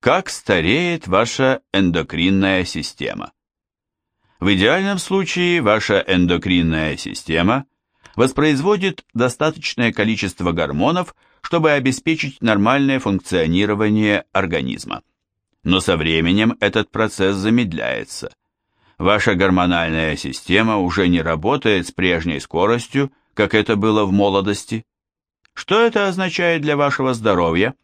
Как стареет ваша эндокринная система? В идеальном случае ваша эндокринная система воспроизводит достаточное количество гормонов, чтобы обеспечить нормальное функционирование организма. Но со временем этот процесс замедляется. Ваша гормональная система уже не работает с прежней скоростью, как это было в молодости. Что это означает для вашего здоровья?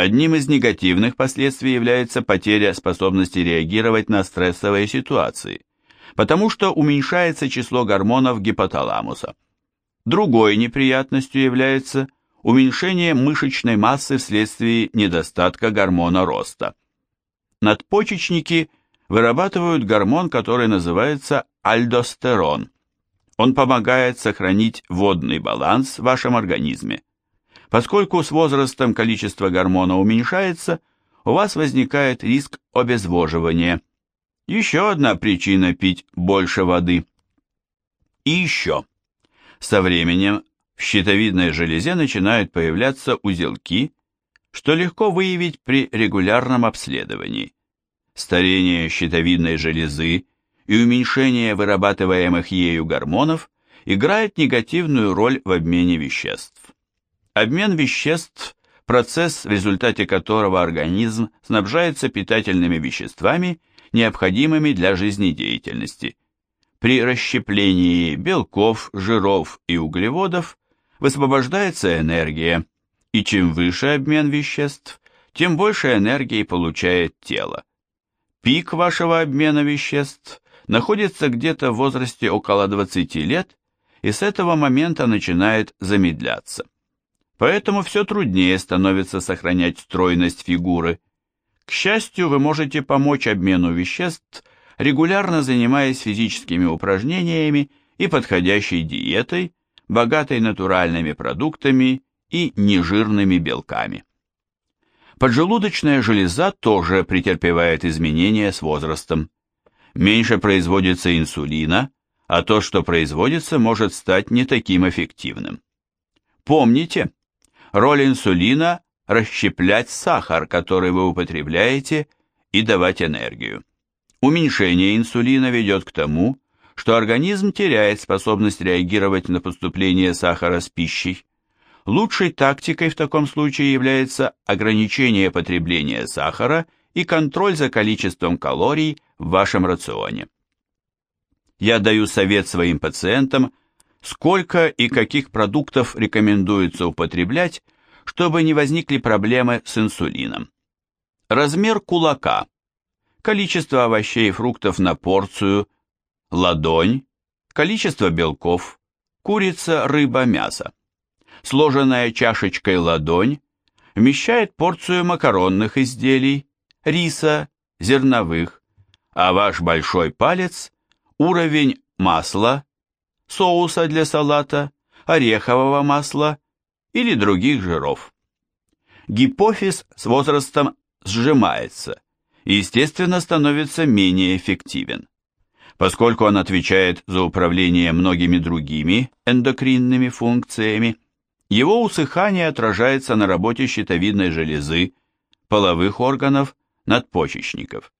Одним из негативных последствий является потеря способности реагировать на стрессовые ситуации, потому что уменьшается число гормонов гипоталамуса. Другой неприятностью является уменьшение мышечной массы вследствие недостатка гормона роста. Надпочечники вырабатывают гормон, который называется альдостерон. Он помогает сохранить водный баланс в вашем организме. Поскольку с возрастом количество гормона уменьшается, у вас возникает риск обезвоживания. Еще одна причина пить больше воды. И еще. Со временем в щитовидной железе начинают появляться узелки, что легко выявить при регулярном обследовании. Старение щитовидной железы и уменьшение вырабатываемых ею гормонов играет негативную роль в обмене веществ. Обмен веществ – процесс, в результате которого организм снабжается питательными веществами, необходимыми для жизнедеятельности. При расщеплении белков, жиров и углеводов высвобождается энергия, и чем выше обмен веществ, тем больше энергии получает тело. Пик вашего обмена веществ находится где-то в возрасте около 20 лет и с этого момента начинает замедляться. Поэтому все труднее становится сохранять стройность фигуры. К счастью, вы можете помочь обмену веществ, регулярно занимаясь физическими упражнениями и подходящей диетой, богатой натуральными продуктами и нежирными белками. Поджелудочная железа тоже претерпевает изменения с возрастом. Меньше производится инсулина, а то, что производится, может стать не таким эффективным. Помните, Роль инсулина – расщеплять сахар, который вы употребляете, и давать энергию. Уменьшение инсулина ведет к тому, что организм теряет способность реагировать на поступление сахара с пищей. Лучшей тактикой в таком случае является ограничение потребления сахара и контроль за количеством калорий в вашем рационе. Я даю совет своим пациентам сколько и каких продуктов рекомендуется употреблять, чтобы не возникли проблемы с инсулином. Размер кулака, количество овощей и фруктов на порцию, ладонь, количество белков, курица, рыба, мясо. Сложенная чашечкой ладонь вмещает порцию макаронных изделий, риса, зерновых, а ваш большой палец – уровень масла, соуса для салата, орехового масла или других жиров. Гипофиз с возрастом сжимается и, естественно, становится менее эффективен. Поскольку он отвечает за управление многими другими эндокринными функциями, его усыхание отражается на работе щитовидной железы, половых органов, надпочечников.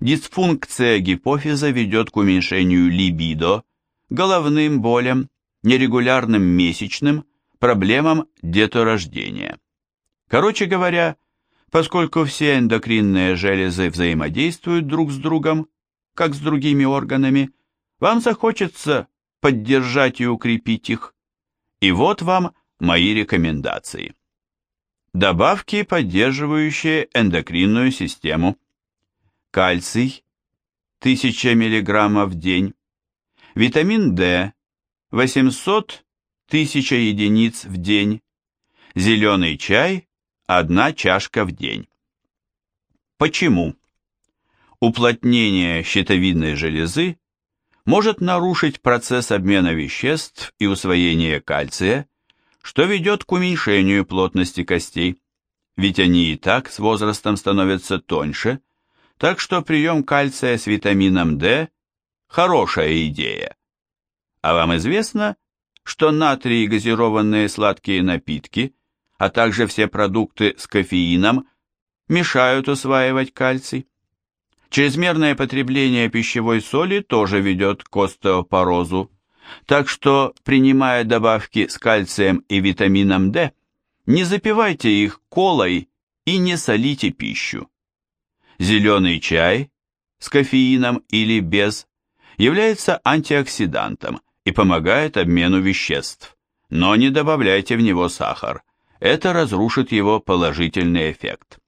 Дисфункция гипофиза ведет к уменьшению либидо, головным болям, нерегулярным месячным, проблемам деторождения. Короче говоря, поскольку все эндокринные железы взаимодействуют друг с другом, как с другими органами, вам захочется поддержать и укрепить их. И вот вам мои рекомендации. Добавки, поддерживающие эндокринную систему. Кальций 1000 мг в день, Витамин D 800 тысяча единиц в день. Зеленый чай одна чашка в день. Почему? Уплотнение щитовидной железы может нарушить процесс обмена веществ и усвоения кальция, что ведет к уменьшению плотности костей, ведь они и так с возрастом становятся тоньше, так что прием кальция с витамином D Хорошая идея. А вам известно, что натрий и газированные сладкие напитки, а также все продукты с кофеином мешают усваивать кальций. Чрезмерное потребление пищевой соли тоже ведет к остеопорозу, так что, принимая добавки с кальцием и витамином D, не запивайте их колой и не солите пищу. Зеленый чай с кофеином или без является антиоксидантом и помогает обмену веществ, но не добавляйте в него сахар, это разрушит его положительный эффект.